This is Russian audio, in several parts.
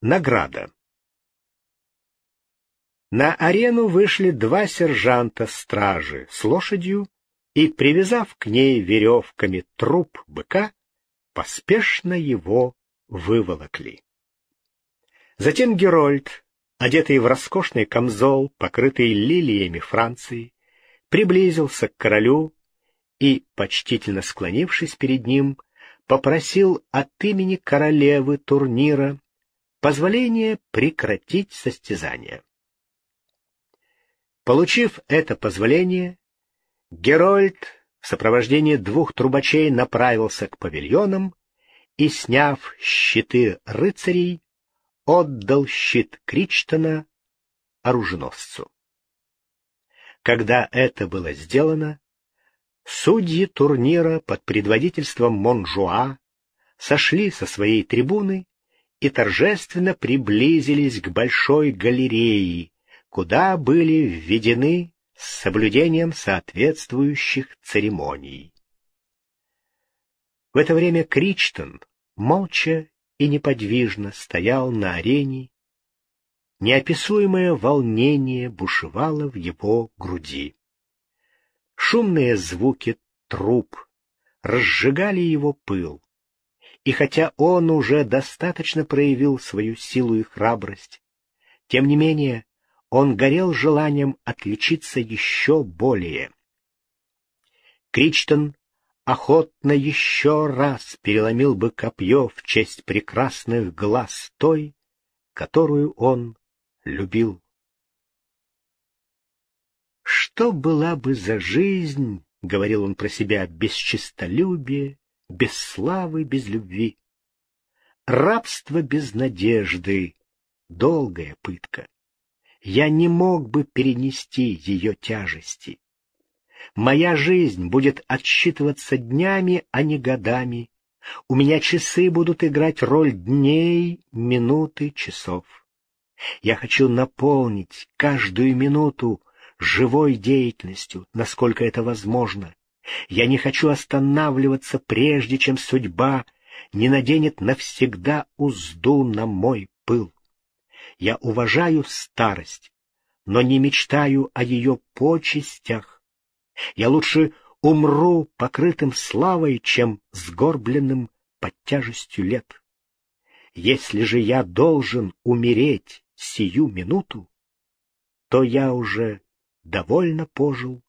Награда. На арену вышли два сержанта стражи с лошадью и, привязав к ней веревками труп быка, поспешно его выволокли. Затем Герольд, одетый в роскошный камзол, покрытый лилиями Франции, приблизился к королю и, почтительно склонившись перед ним, попросил от имени королевы турнира позволение прекратить состязание. Получив это позволение, Герольд в сопровождении двух трубачей направился к павильонам и, сняв щиты рыцарей, отдал щит Кричтона оруженосцу. Когда это было сделано, судьи турнира под предводительством Монжуа сошли со своей трибуны и торжественно приблизились к большой галерее, куда были введены с соблюдением соответствующих церемоний. В это время Кричтон молча и неподвижно стоял на арене, неописуемое волнение бушевало в его груди. Шумные звуки труб разжигали его пыл и хотя он уже достаточно проявил свою силу и храбрость, тем не менее он горел желанием отличиться еще более. Кричтон охотно еще раз переломил бы копье в честь прекрасных глаз той, которую он любил. Что была бы за жизнь, — говорил он про себя, — без честолюбия, без славы, без любви. Рабство без надежды — долгая пытка. Я не мог бы перенести ее тяжести. Моя жизнь будет отсчитываться днями, а не годами. У меня часы будут играть роль дней, минуты, часов. Я хочу наполнить каждую минуту живой деятельностью, насколько это возможно. Я не хочу останавливаться, прежде чем судьба не наденет навсегда узду на мой пыл. Я уважаю старость, но не мечтаю о ее почестях. Я лучше умру покрытым славой, чем сгорбленным под тяжестью лет. Если же я должен умереть сию минуту, то я уже довольно пожил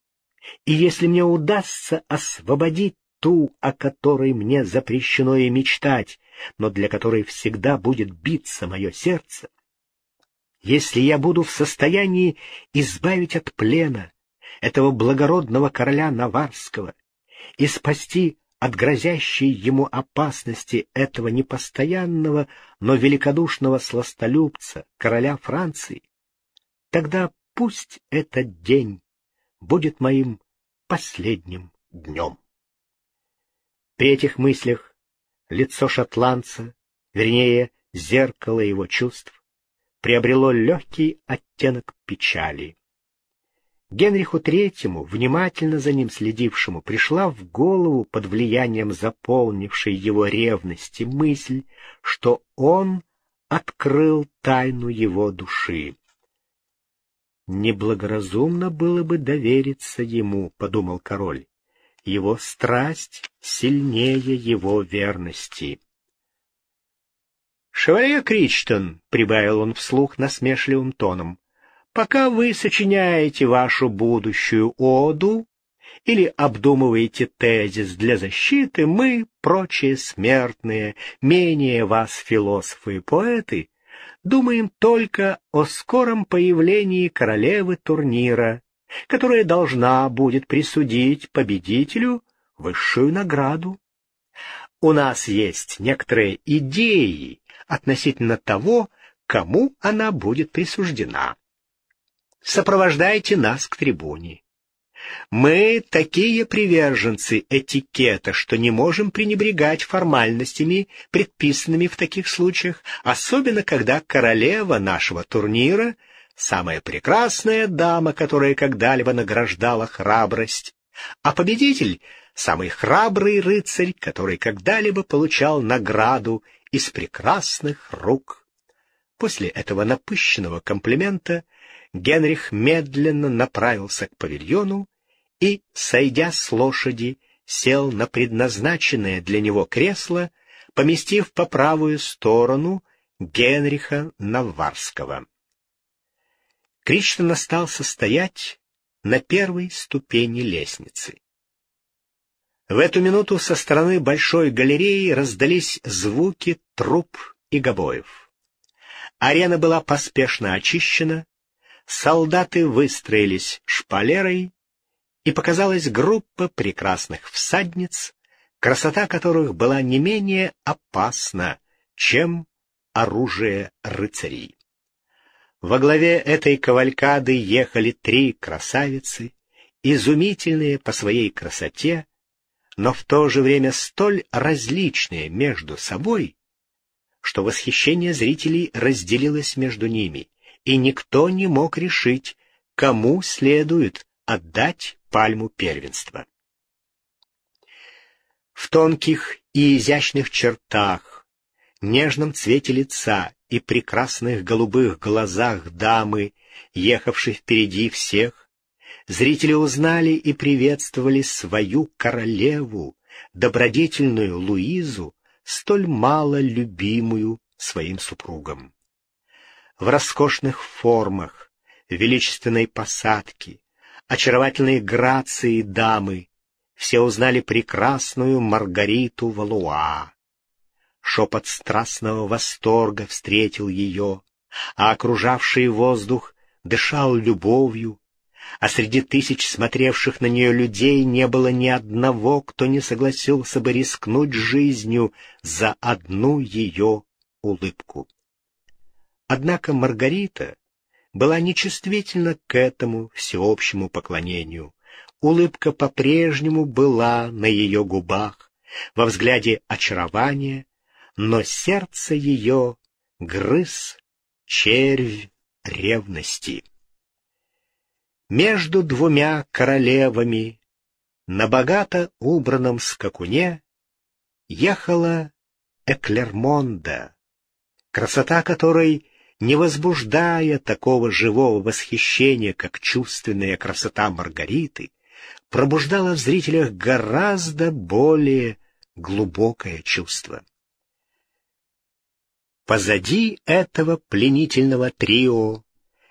и если мне удастся освободить ту, о которой мне запрещено и мечтать, но для которой всегда будет биться мое сердце, если я буду в состоянии избавить от плена этого благородного короля Наварского и спасти от грозящей ему опасности этого непостоянного, но великодушного сластолюбца, короля Франции, тогда пусть этот день будет моим последним днем. При этих мыслях лицо шотландца, вернее, зеркало его чувств, приобрело легкий оттенок печали. Генриху Третьему, внимательно за ним следившему, пришла в голову под влиянием заполнившей его ревности мысль, что он открыл тайну его души. Неблагоразумно было бы довериться ему, — подумал король. Его страсть сильнее его верности. «Шевалье Кричтон», — прибавил он вслух насмешливым тоном, — «пока вы сочиняете вашу будущую оду или обдумываете тезис для защиты, мы, прочие смертные, менее вас философы и поэты, думаем только о скором появлении королевы турнира, которая должна будет присудить победителю высшую награду. У нас есть некоторые идеи относительно того, кому она будет присуждена. Сопровождайте нас к трибуне. Мы такие приверженцы этикета, что не можем пренебрегать формальностями, предписанными в таких случаях, особенно когда королева нашего турнира — самая прекрасная дама, которая когда-либо награждала храбрость, а победитель — самый храбрый рыцарь, который когда-либо получал награду из прекрасных рук. После этого напыщенного комплимента Генрих медленно направился к павильону и, сойдя с лошади, сел на предназначенное для него кресло, поместив по правую сторону Генриха Наварского. Кришна остался стоять на первой ступени лестницы. В эту минуту со стороны большой галереи раздались звуки труп и гобоев. Арена была поспешно очищена, солдаты выстроились шпалерой, и показалась группа прекрасных всадниц, красота которых была не менее опасна, чем оружие рыцарей. Во главе этой кавалькады ехали три красавицы, изумительные по своей красоте, но в то же время столь различные между собой, что восхищение зрителей разделилось между ними, и никто не мог решить, кому следует отдать пальму первенства. В тонких и изящных чертах, нежном цвете лица и прекрасных голубых глазах дамы, ехавшей впереди всех, зрители узнали и приветствовали свою королеву, добродетельную Луизу, столь мало любимую своим супругом. В роскошных формах, величественной посадке, очаровательной грации дамы, все узнали прекрасную Маргариту Валуа. Шепот страстного восторга встретил ее, а окружавший воздух дышал любовью, а среди тысяч смотревших на нее людей не было ни одного, кто не согласился бы рискнуть жизнью за одну ее улыбку. Однако Маргарита была нечувствительна к этому всеобщему поклонению. Улыбка по-прежнему была на ее губах, во взгляде очарования, но сердце ее грыз червь ревности. Между двумя королевами на богато убранном скакуне ехала Эклермонда, красота которой, не возбуждая такого живого восхищения, как чувственная красота Маргариты, пробуждала в зрителях гораздо более глубокое чувство. Позади этого пленительного трио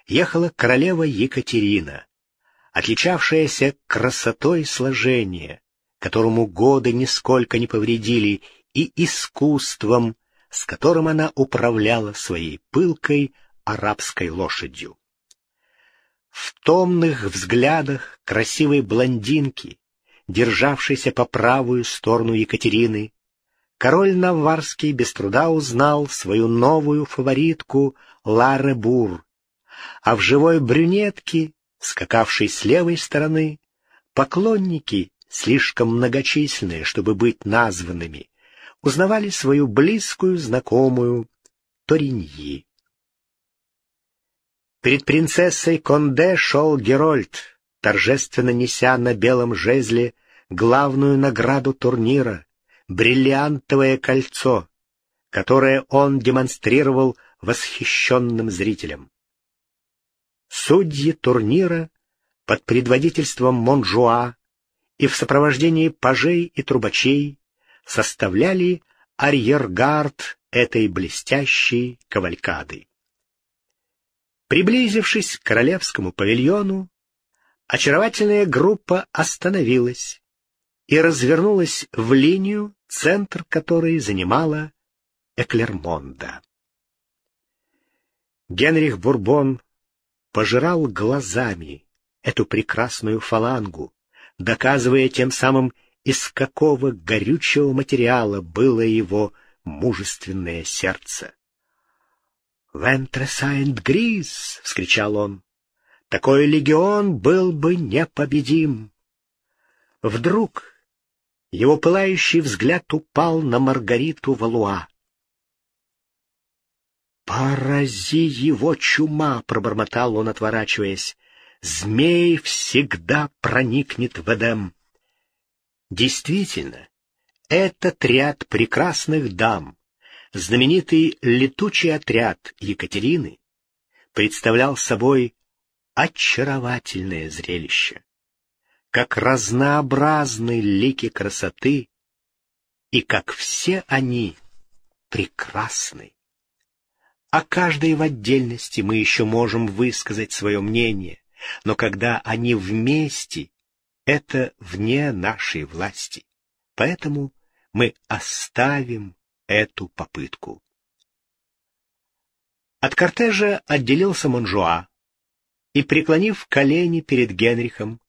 ехала королева Екатерина, отличавшаяся красотой сложения, которому годы нисколько не повредили, и искусством, с которым она управляла своей пылкой арабской лошадью. В томных взглядах красивой блондинки, державшейся по правую сторону Екатерины, король Наварский без труда узнал свою новую фаворитку Ларе Бур, а в живой брюнетке скакавшей с левой стороны, поклонники, слишком многочисленные, чтобы быть названными, узнавали свою близкую знакомую Ториньи. Перед принцессой Конде шел Герольд, торжественно неся на белом жезле главную награду турнира — бриллиантовое кольцо, которое он демонстрировал восхищенным зрителям. Судьи турнира под предводительством Монжуа и в сопровождении пажей и трубачей составляли арьергард этой блестящей кавалькады. Приблизившись к королевскому павильону, очаровательная группа остановилась и развернулась в линию, центр которой занимала Эклермонда. Генрих Бурбон пожирал глазами эту прекрасную фалангу, доказывая тем самым, из какого горючего материала было его мужественное сердце. «Вентре Сайнт Грис!» — вскричал он. «Такой легион был бы непобедим!» Вдруг его пылающий взгляд упал на Маргариту Валуа. «Порази его чума!» — пробормотал он, отворачиваясь. «Змей всегда проникнет в Эдем». Действительно, этот ряд прекрасных дам, Знаменитый летучий отряд Екатерины представлял собой очаровательное зрелище, как разнообразные лики красоты, и как все они прекрасны. О каждой в отдельности мы еще можем высказать свое мнение, но когда они вместе, это вне нашей власти. Поэтому мы оставим эту попытку. От кортежа отделился Монжуа и, преклонив колени перед Генрихом,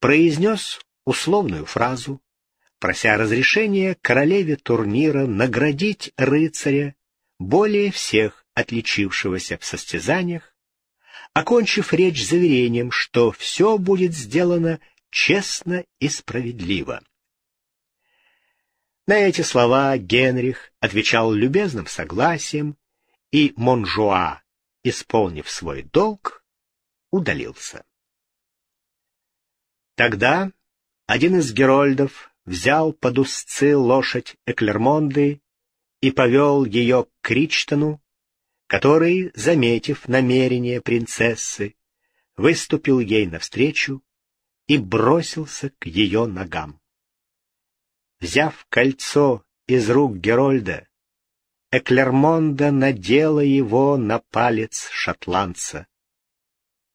произнес условную фразу, прося разрешения королеве турнира наградить рыцаря, более всех отличившегося в состязаниях, окончив речь заверением, что все будет сделано честно и справедливо. На эти слова Генрих отвечал любезным согласием, и Монжуа, исполнив свой долг, удалился. Тогда один из герольдов взял под узцы лошадь Эклермонды и повел ее к Кричтону, который, заметив намерение принцессы, выступил ей навстречу и бросился к ее ногам. Взяв кольцо из рук Герольда, Эклермонда надела его на палец шотландца.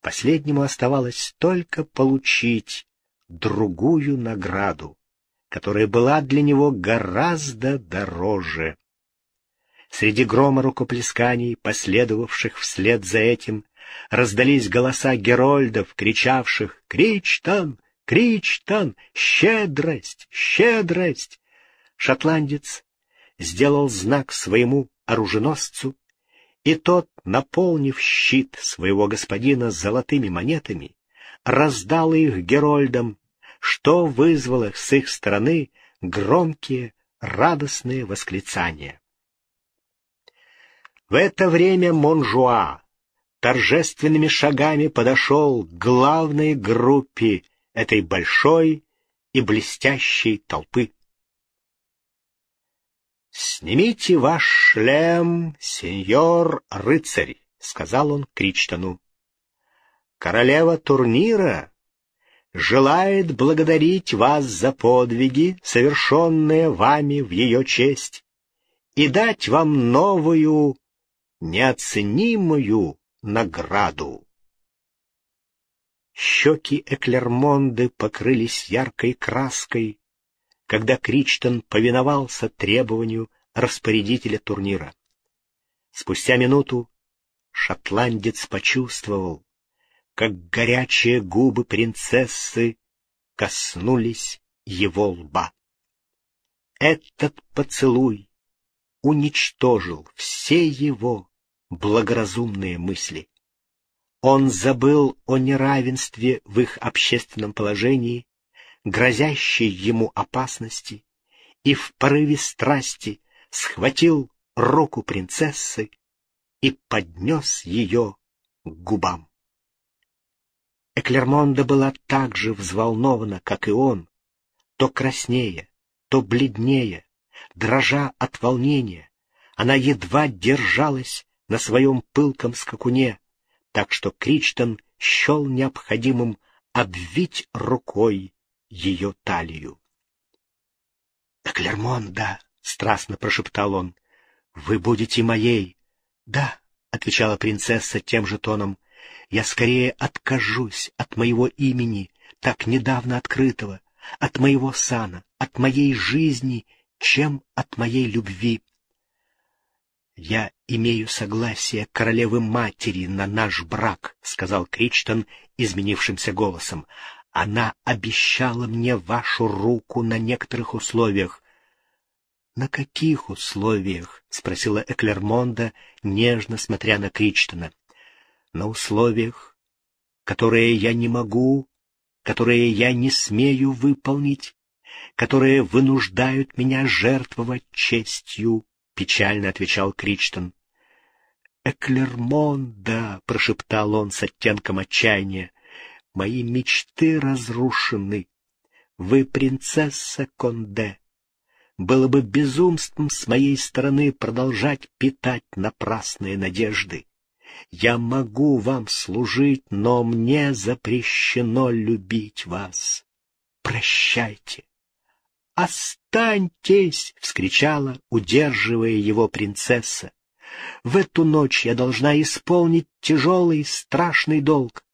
Последнему оставалось только получить другую награду, которая была для него гораздо дороже. Среди грома рукоплесканий, последовавших вслед за этим, раздались голоса герольдов, кричавших «Кричтан! Кричтан! Щедрость! Щедрость!» Шотландец сделал знак своему оруженосцу, и тот, наполнив щит своего господина золотыми монетами, раздал их герольдам, что вызвало с их стороны громкие, радостные восклицания. В это время Монжуа торжественными шагами подошел к главной группе этой большой и блестящей толпы. «Снимите ваш шлем, сеньор рыцарь», — сказал он Кричтону. «Королева турнира желает благодарить вас за подвиги, совершенные вами в ее честь, и дать вам новую, неоценимую награду». Щеки Эклермонды покрылись яркой краской, когда Кричтон повиновался требованию распорядителя турнира. Спустя минуту шотландец почувствовал, как горячие губы принцессы коснулись его лба. Этот поцелуй уничтожил все его благоразумные мысли. Он забыл о неравенстве в их общественном положении, грозящей ему опасности, и в порыве страсти схватил руку принцессы и поднес ее к губам. Эклермонда была так же взволнована, как и он, то краснее, то бледнее, дрожа от волнения, она едва держалась на своем пылком скакуне, так что Кричтон счел необходимым обвить рукой ее талию. «Эклермонда!» — страстно прошептал он. «Вы будете моей!» «Да», — отвечала принцесса тем же тоном, — «я скорее откажусь от моего имени, так недавно открытого, от моего сана, от моей жизни, чем от моей любви. «Я имею согласие королевы-матери на наш брак», — сказал Кричтон изменившимся голосом. «Она обещала мне вашу руку на некоторых условиях». «На каких условиях?» — спросила Эклермонда, нежно смотря на Кричтона. «На условиях, которые я не могу, которые я не смею выполнить, которые вынуждают меня жертвовать честью печально отвечал Кричтон. «Эклермонда!» — прошептал он с оттенком отчаяния. «Мои мечты разрушены. Вы принцесса Конде. было бы безумством с моей стороны продолжать питать напрасные надежды. Я могу вам служить, но мне запрещено любить вас. Прощайте. «Останьтесь!» — вскричала, удерживая его принцесса. «В эту ночь я должна исполнить тяжелый, страшный долг.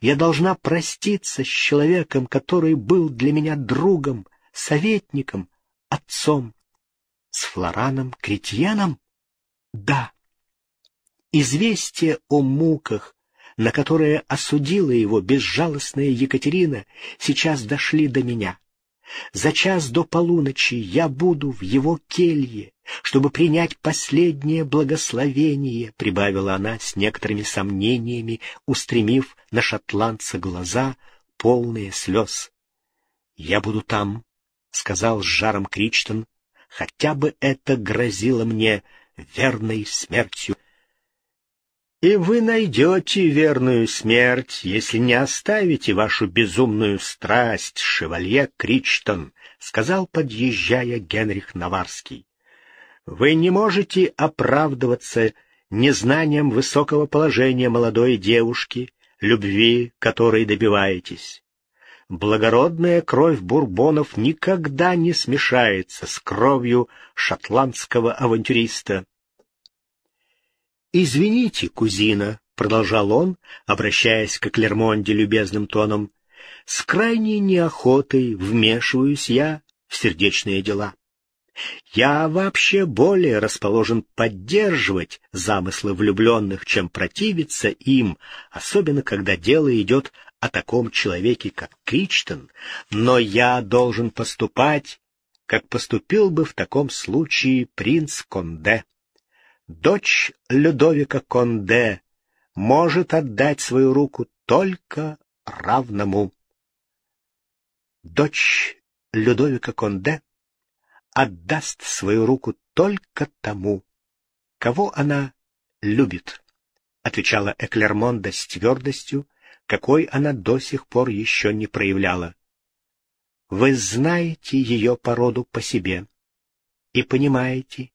Я должна проститься с человеком, который был для меня другом, советником, отцом. С Флораном Кретьяном? Да. Известие о муках, на которые осудила его безжалостная Екатерина, сейчас дошли до меня. За час до полуночи я буду в его келье, чтобы принять последнее благословение, — прибавила она с некоторыми сомнениями, устремив на шотландца глаза, полные слез. — Я буду там, — сказал с жаром Кричтон, — хотя бы это грозило мне верной смертью. И вы найдете верную смерть, если не оставите вашу безумную страсть, шевалье Кричтон, — сказал, подъезжая Генрих Наварский. Вы не можете оправдываться незнанием высокого положения молодой девушки, любви, которой добиваетесь. Благородная кровь бурбонов никогда не смешается с кровью шотландского авантюриста. «Извините, кузина», — продолжал он, обращаясь к Клермонде любезным тоном, — «с крайней неохотой вмешиваюсь я в сердечные дела. Я вообще более расположен поддерживать замыслы влюбленных, чем противиться им, особенно когда дело идет о таком человеке, как Кричтон, но я должен поступать, как поступил бы в таком случае принц Конде дочь Людовика Конде может отдать свою руку только равному. Дочь Людовика Конде отдаст свою руку только тому, кого она любит, отвечала Эклермонда с твердостью, какой она до сих пор еще не проявляла. Вы знаете ее породу по себе и понимаете,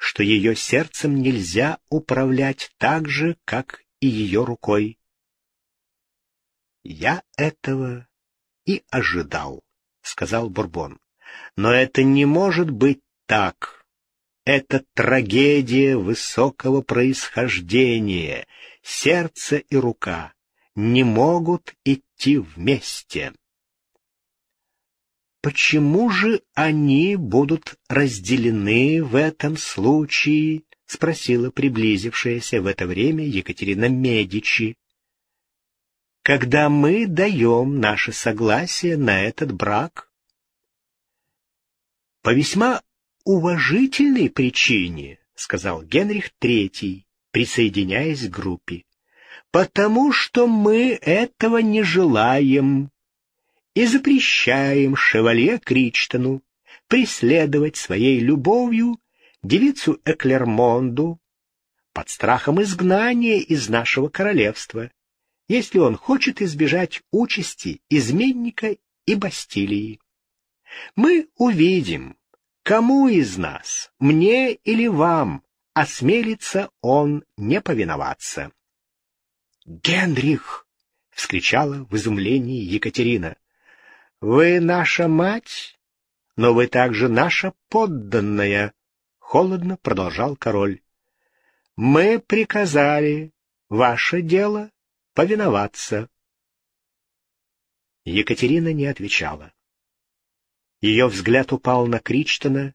что ее сердцем нельзя управлять так же, как и ее рукой. «Я этого и ожидал», — сказал Бурбон. «Но это не может быть так. Это трагедия высокого происхождения. Сердце и рука не могут идти вместе». Почему же они будут разделены в этом случае? — спросила приблизившаяся в это время Екатерина Медичи. — Когда мы даем наше согласие на этот брак? — По весьма уважительной причине, — сказал Генрих Третий, присоединяясь к группе, — потому что мы этого не желаем и запрещаем шевалье Кричтону преследовать своей любовью девицу Эклермонду под страхом изгнания из нашего королевства, если он хочет избежать участи изменника и Бастилии. Мы увидим, кому из нас, мне или вам, осмелится он не повиноваться. «Генрих!» — вскричала в изумлении Екатерина. Вы наша мать, но вы также наша подданная, — холодно продолжал король. Мы приказали, ваше дело — повиноваться. Екатерина не отвечала. Ее взгляд упал на Кричтона,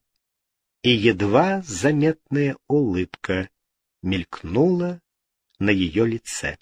и едва заметная улыбка мелькнула на ее лице.